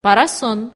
para sun